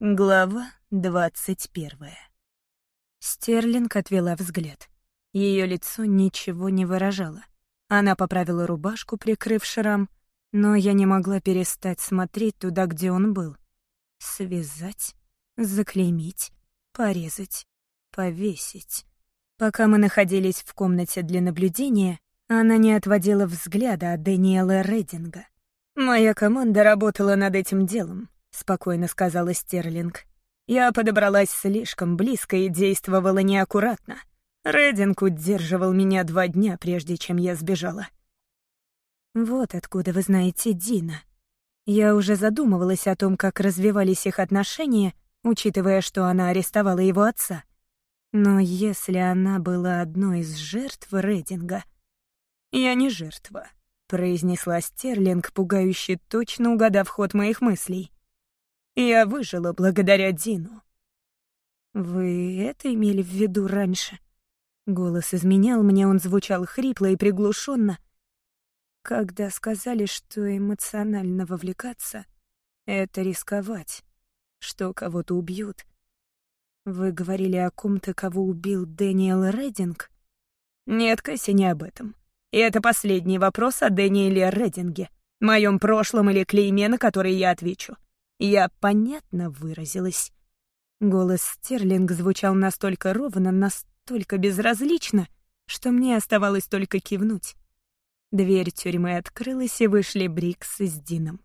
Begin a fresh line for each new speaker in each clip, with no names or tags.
Глава двадцать первая. Стерлинг отвела взгляд. Ее лицо ничего не выражало. Она поправила рубашку, прикрыв шрам, но я не могла перестать смотреть туда, где он был. Связать, заклеймить, порезать, повесить. Пока мы находились в комнате для наблюдения, она не отводила взгляда от Дэниела Рединга. Моя команда работала над этим делом, — спокойно сказала Стерлинг. «Я подобралась слишком близко и действовала неаккуратно. Рединг удерживал меня два дня, прежде чем я сбежала». «Вот откуда вы знаете Дина. Я уже задумывалась о том, как развивались их отношения, учитывая, что она арестовала его отца. Но если она была одной из жертв Рединга...» «Я не жертва», — произнесла Стерлинг, пугающе точно угадав ход моих мыслей. Я выжила благодаря Дину. Вы это имели в виду раньше? Голос изменял мне, он звучал хрипло и приглушенно. Когда сказали, что эмоционально вовлекаться — это рисковать, что кого-то убьют. Вы говорили о ком-то, кого убил Дэниел Рединг? Нет, Кэсси, не об этом. И это последний вопрос о Дэниеле Рединге, моем прошлом или клейме, на который я отвечу. Я понятно выразилась. Голос Стерлинг звучал настолько ровно, настолько безразлично, что мне оставалось только кивнуть. Дверь тюрьмы открылась, и вышли Брикс с Дином.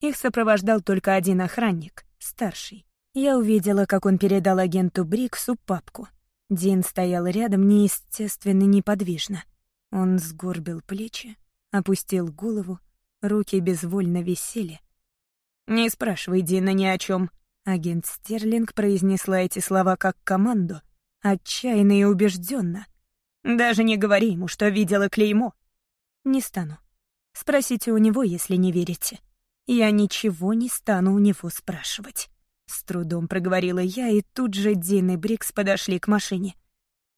Их сопровождал только один охранник, старший. Я увидела, как он передал агенту Бриксу папку. Дин стоял рядом неестественно неподвижно. Он сгорбил плечи, опустил голову, руки безвольно висели. «Не спрашивай Дина ни о чем. Агент Стерлинг произнесла эти слова как команду, отчаянно и убежденно. «Даже не говори ему, что видела клеймо». «Не стану. Спросите у него, если не верите. Я ничего не стану у него спрашивать». С трудом проговорила я, и тут же Дин и Брикс подошли к машине.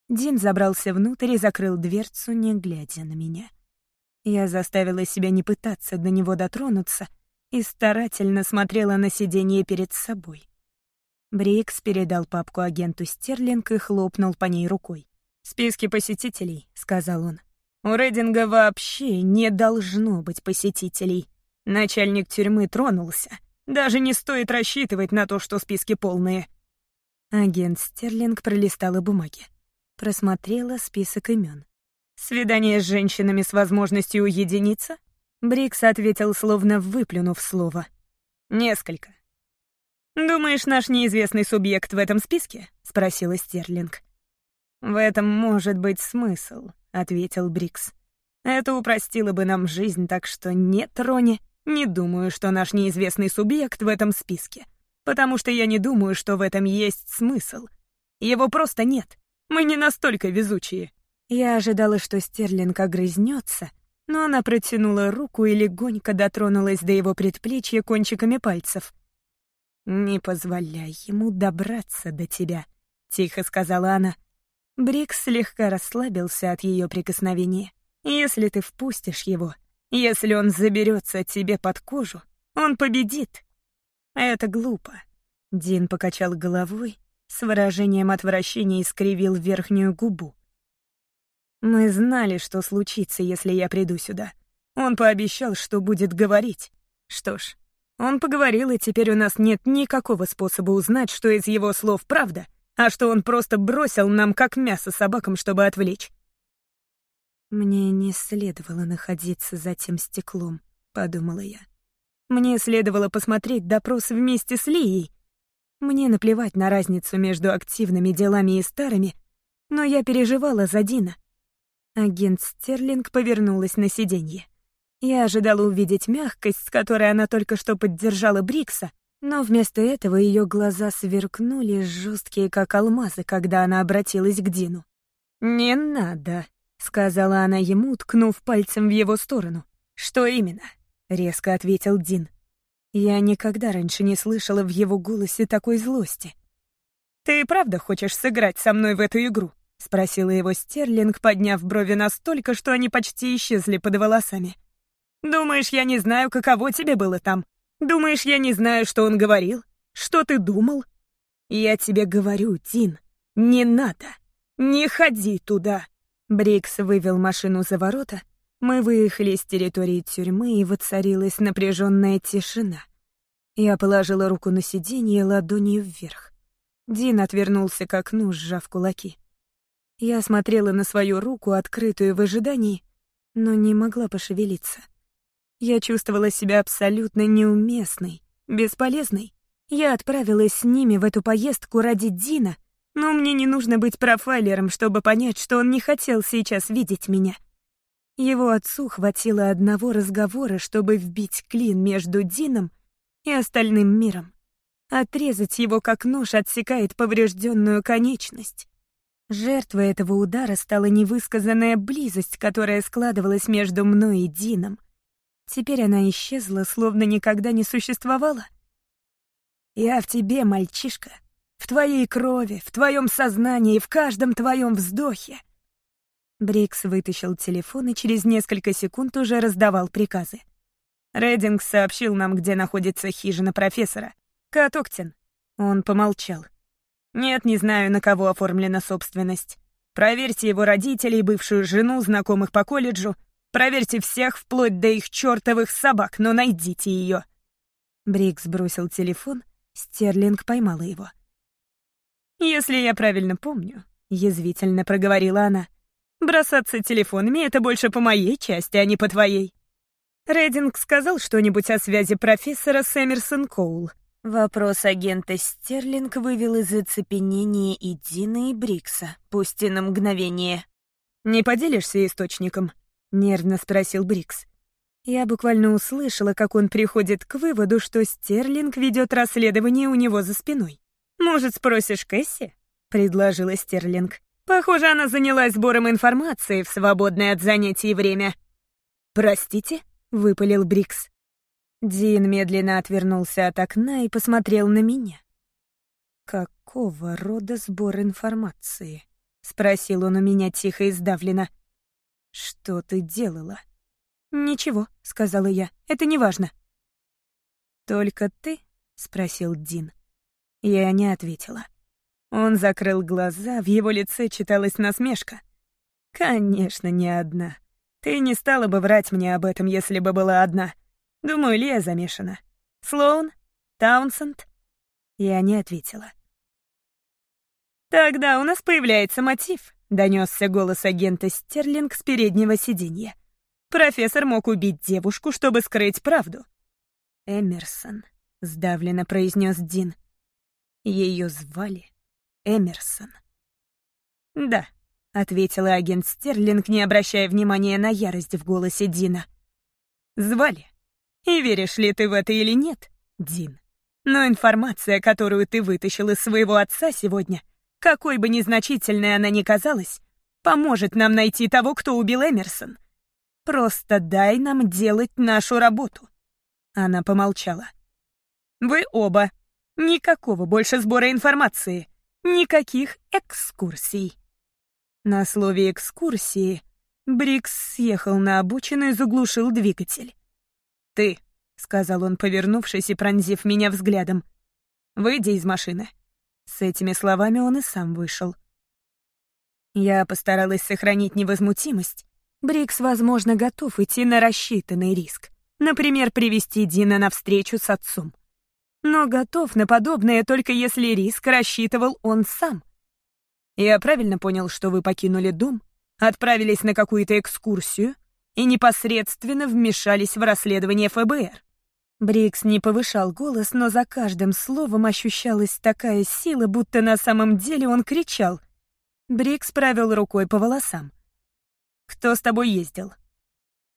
Дин забрался внутрь и закрыл дверцу, не глядя на меня. Я заставила себя не пытаться до него дотронуться — и старательно смотрела на сиденье перед собой. Брикс передал папку агенту Стерлинг и хлопнул по ней рукой. «Списки посетителей», — сказал он. «У Рейдинга вообще не должно быть посетителей. Начальник тюрьмы тронулся. Даже не стоит рассчитывать на то, что списки полные». Агент Стерлинг пролистала бумаги. Просмотрела список имен. «Свидание с женщинами с возможностью уединиться? Брикс ответил, словно выплюнув слово. «Несколько». «Думаешь, наш неизвестный субъект в этом списке?» — спросила Стерлинг. «В этом может быть смысл», — ответил Брикс. «Это упростило бы нам жизнь, так что нет, Рони, не думаю, что наш неизвестный субъект в этом списке, потому что я не думаю, что в этом есть смысл. Его просто нет. Мы не настолько везучие». Я ожидала, что Стерлинг огрызнется, но она протянула руку и легонько дотронулась до его предплечья кончиками пальцев. «Не позволяй ему добраться до тебя», — тихо сказала она. Брикс слегка расслабился от ее прикосновения. «Если ты впустишь его, если он заберется тебе под кожу, он победит». «Это глупо». Дин покачал головой, с выражением отвращения искривил верхнюю губу. Мы знали, что случится, если я приду сюда. Он пообещал, что будет говорить. Что ж, он поговорил, и теперь у нас нет никакого способа узнать, что из его слов правда, а что он просто бросил нам как мясо собакам, чтобы отвлечь. «Мне не следовало находиться за тем стеклом», — подумала я. «Мне следовало посмотреть допрос вместе с Лией. Мне наплевать на разницу между активными делами и старыми, но я переживала за Дина. Агент Стерлинг повернулась на сиденье. Я ожидала увидеть мягкость, с которой она только что поддержала Брикса, но вместо этого ее глаза сверкнули, жесткие как алмазы, когда она обратилась к Дину. «Не надо», — сказала она ему, ткнув пальцем в его сторону. «Что именно?» — резко ответил Дин. Я никогда раньше не слышала в его голосе такой злости. «Ты правда хочешь сыграть со мной в эту игру?» — спросила его Стерлинг, подняв брови настолько, что они почти исчезли под волосами. «Думаешь, я не знаю, каково тебе было там? Думаешь, я не знаю, что он говорил? Что ты думал? Я тебе говорю, Дин, не надо. Не ходи туда. Брикс вывел машину за ворота. Мы выехали с территории тюрьмы, и воцарилась напряженная тишина. Я положила руку на сиденье ладонью вверх. Дин отвернулся к окну, сжав кулаки. Я смотрела на свою руку, открытую в ожидании, но не могла пошевелиться. Я чувствовала себя абсолютно неуместной, бесполезной. Я отправилась с ними в эту поездку ради Дина, но мне не нужно быть профайлером, чтобы понять, что он не хотел сейчас видеть меня. Его отцу хватило одного разговора, чтобы вбить клин между Дином и остальным миром. Отрезать его, как нож отсекает поврежденную конечность. Жертвой этого удара стала невысказанная близость, которая складывалась между мной и Дином. Теперь она исчезла, словно никогда не существовала. «Я в тебе, мальчишка, в твоей крови, в твоем сознании, в каждом твоем вздохе». Брикс вытащил телефон и через несколько секунд уже раздавал приказы. Рединг сообщил нам, где находится хижина профессора. Катоктин. Он помолчал. Нет, не знаю, на кого оформлена собственность. Проверьте его родителей, бывшую жену, знакомых по колледжу. Проверьте всех, вплоть до их чертовых собак, но найдите ее. Брикс бросил телефон, Стерлинг поймала его. «Если я правильно помню», — язвительно проговорила она, «бросаться телефонами — это больше по моей части, а не по твоей». Рединг сказал что-нибудь о связи профессора с Эмерсон Коул. Вопрос агента Стерлинг вывел из оцепенения и Дина, и Брикса, пусть и на мгновение. «Не поделишься источником?» — нервно спросил Брикс. Я буквально услышала, как он приходит к выводу, что Стерлинг ведет расследование у него за спиной. «Может, спросишь Кэсси?» — предложила Стерлинг. «Похоже, она занялась сбором информации в свободное от занятий время». «Простите?» — выпалил Брикс. Дин медленно отвернулся от окна и посмотрел на меня. «Какого рода сбор информации?» — спросил он у меня тихо и сдавленно. «Что ты делала?» «Ничего», — сказала я, — «это не важно». «Только ты?» — спросил Дин. Я не ответила. Он закрыл глаза, в его лице читалась насмешка. «Конечно, не одна. Ты не стала бы врать мне об этом, если бы была одна». Думаю, Лия замешана. Слоун? Таунсенд?» Я не ответила. «Тогда у нас появляется мотив», — донесся голос агента Стерлинг с переднего сиденья. «Профессор мог убить девушку, чтобы скрыть правду». «Эмерсон», — сдавленно произнес Дин. Ее звали Эмерсон. «Да», — ответила агент Стерлинг, не обращая внимания на ярость в голосе Дина. «Звали. И веришь ли ты в это или нет, Дин? Но информация, которую ты вытащил из своего отца сегодня, какой бы незначительной она ни казалась, поможет нам найти того, кто убил Эмерсон. Просто дай нам делать нашу работу. Она помолчала. Вы оба. Никакого больше сбора информации. Никаких экскурсий. На слове «экскурсии» Брикс съехал на обочину и заглушил двигатель. «Ты», — сказал он, повернувшись и пронзив меня взглядом, — «выйди из машины». С этими словами он и сам вышел. Я постаралась сохранить невозмутимость. Брикс, возможно, готов идти на рассчитанный риск. Например, привести Дина на встречу с отцом. Но готов на подобное только если риск рассчитывал он сам. Я правильно понял, что вы покинули дом, отправились на какую-то экскурсию, и непосредственно вмешались в расследование ФБР. Брикс не повышал голос, но за каждым словом ощущалась такая сила, будто на самом деле он кричал. Брикс провел рукой по волосам. «Кто с тобой ездил?»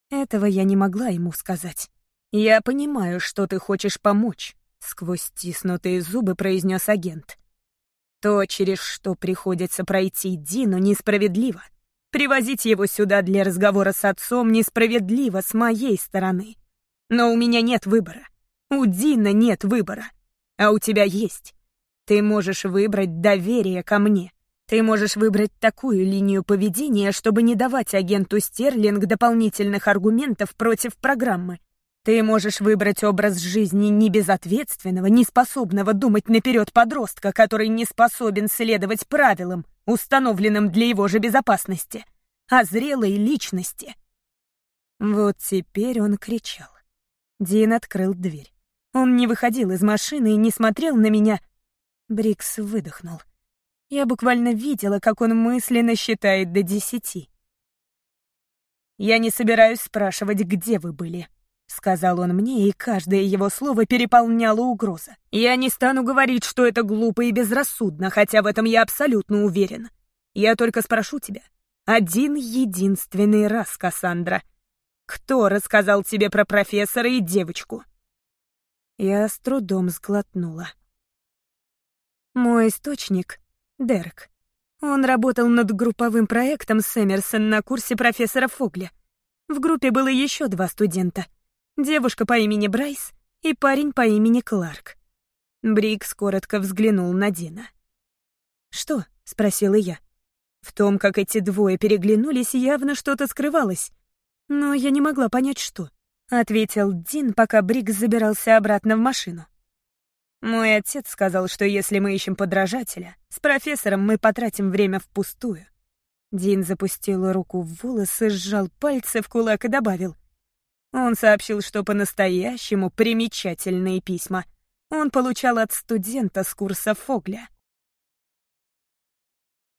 Этого я не могла ему сказать. «Я понимаю, что ты хочешь помочь», — сквозь стиснутые зубы произнес агент. «То, через что приходится пройти Дину, несправедливо. Привозить его сюда для разговора с отцом несправедливо с моей стороны. Но у меня нет выбора. У Дина нет выбора. А у тебя есть. Ты можешь выбрать доверие ко мне. Ты можешь выбрать такую линию поведения, чтобы не давать агенту Стерлинг дополнительных аргументов против программы. Ты можешь выбрать образ жизни не безответственного, не думать наперед подростка, который не способен следовать правилам, установленным для его же безопасности, а зрелой личности. Вот теперь он кричал. Дин открыл дверь. Он не выходил из машины и не смотрел на меня. Брикс выдохнул. Я буквально видела, как он мысленно считает до десяти. «Я не собираюсь спрашивать, где вы были», — сказал он мне, и каждое его слово переполняло угроза. «Я не стану говорить, что это глупо и безрассудно, хотя в этом я абсолютно уверен. Я только спрошу тебя. Один единственный раз, Кассандра. Кто рассказал тебе про профессора и девочку?» Я с трудом сглотнула. Мой источник — Дерек. Он работал над групповым проектом с на курсе профессора Фогля. В группе было еще два студента. Девушка по имени Брайс и парень по имени Кларк. Брикс коротко взглянул на Дина. «Что?» — спросила я. В том, как эти двое переглянулись, явно что-то скрывалось. Но я не могла понять, что. — ответил Дин, пока Брикс забирался обратно в машину. «Мой отец сказал, что если мы ищем подражателя, с профессором мы потратим время впустую». Дин запустил руку в волосы, сжал пальцы в кулак и добавил. Он сообщил, что по-настоящему примечательные письма он получал от студента с курса Фогля.